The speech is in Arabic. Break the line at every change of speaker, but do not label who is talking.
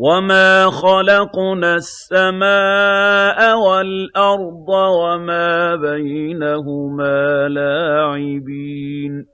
وَمَا خَلَقْنَا السَّمَاءَ وَالْأَرْضَ وَمَا بَيْنَهُمَا لَاعِبِينَ